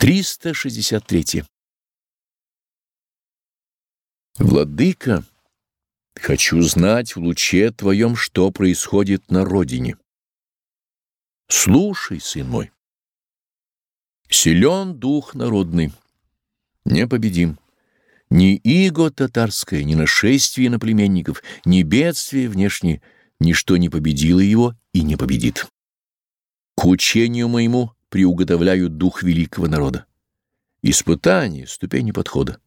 363. Владыка, хочу знать в луче Твоем, что происходит на родине. Слушай, сын мой. Силен дух народный, непобедим. Ни иго татарское, ни нашествие на племенников, ни бедствие внешнее, ничто не победило его и не победит. К учению моему приуготовляют дух великого народа. Испытание, ступени подхода.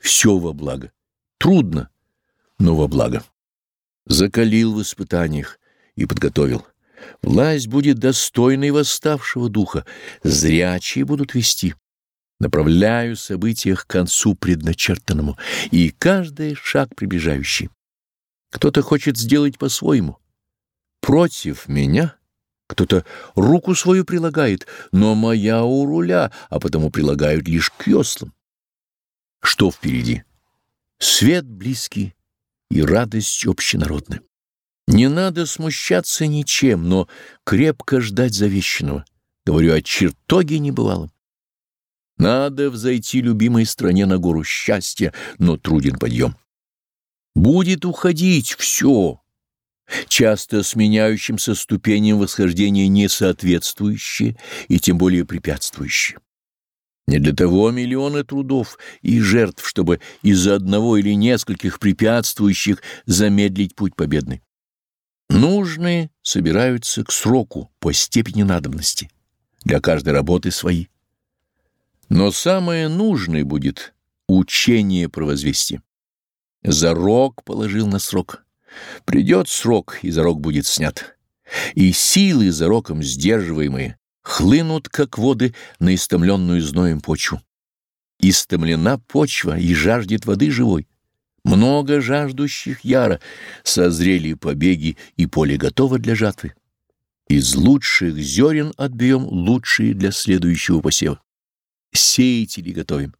Все во благо. Трудно, но во благо. Закалил в испытаниях и подготовил. Власть будет достойной восставшего духа, зрячие будут вести. Направляю события к концу предначертанному, и каждый шаг приближающий. Кто-то хочет сделать по-своему. Против меня — кто-то руку свою прилагает, но моя у руля, а потому прилагают лишь к веслам. Что впереди? Свет близкий и радость общенародная. Не надо смущаться ничем, но крепко ждать завещанного. Говорю о чертоге небывалом. Надо взойти любимой стране на гору счастья, но труден подъем. Будет уходить все, часто сменяющимся ступеням восхождения несоответствующие и тем более препятствующие. Не для того миллионы трудов и жертв, чтобы из-за одного или нескольких препятствующих замедлить путь победный. Нужные собираются к сроку по степени надобности. Для каждой работы свои. Но самое нужное будет учение провозвестия. Зарок положил на срок. Придет срок, и зарок будет снят. И силы зароком сдерживаемые хлынут, как воды, на истомленную зноем почву. Истомлена почва и жаждет воды живой. Много жаждущих яро, созрели побеги, и поле готово для жатвы. Из лучших зерен отберем лучшие для следующего посева. Сеятели готовим.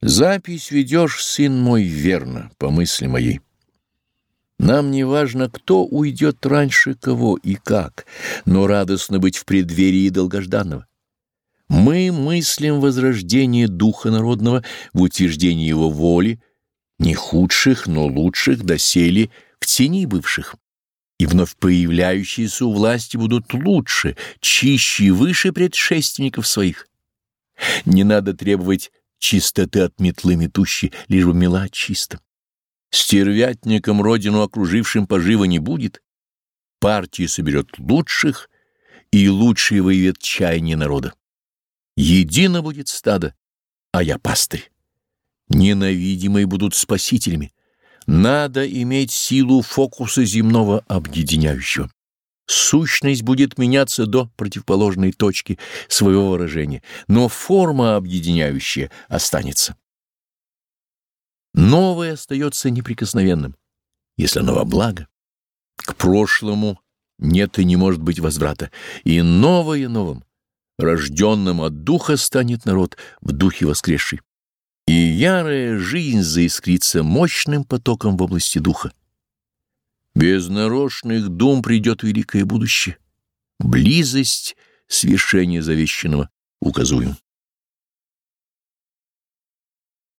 Запись ведешь, сын мой, верно, по мысли моей. Нам не важно, кто уйдет раньше кого и как, но радостно быть в преддверии долгожданного. Мы мыслим возрождение духа народного в утверждении его воли, не худших, но лучших доселе в тени бывших. И вновь появляющиеся у власти будут лучше, чище и выше предшественников своих. Не надо требовать чистоты от метлы метущей, лишь бы мела чисто. Стервятникам родину окружившим пожива не будет. Партия соберет лучших, и лучшие выявят чаяние народа. Едино будет стадо, а я пастырь. Ненавидимые будут спасителями. Надо иметь силу фокуса земного объединяющего. Сущность будет меняться до противоположной точки своего выражения, но форма объединяющая останется. Новое остается неприкосновенным, если оно во благо. К прошлому нет и не может быть возврата, и новое новым, рожденным от духа станет народ в духе воскресший. И ярая жизнь заискрится мощным потоком в области духа. Без нарочных дум придет великое будущее. Близость свершения завещанного указуем.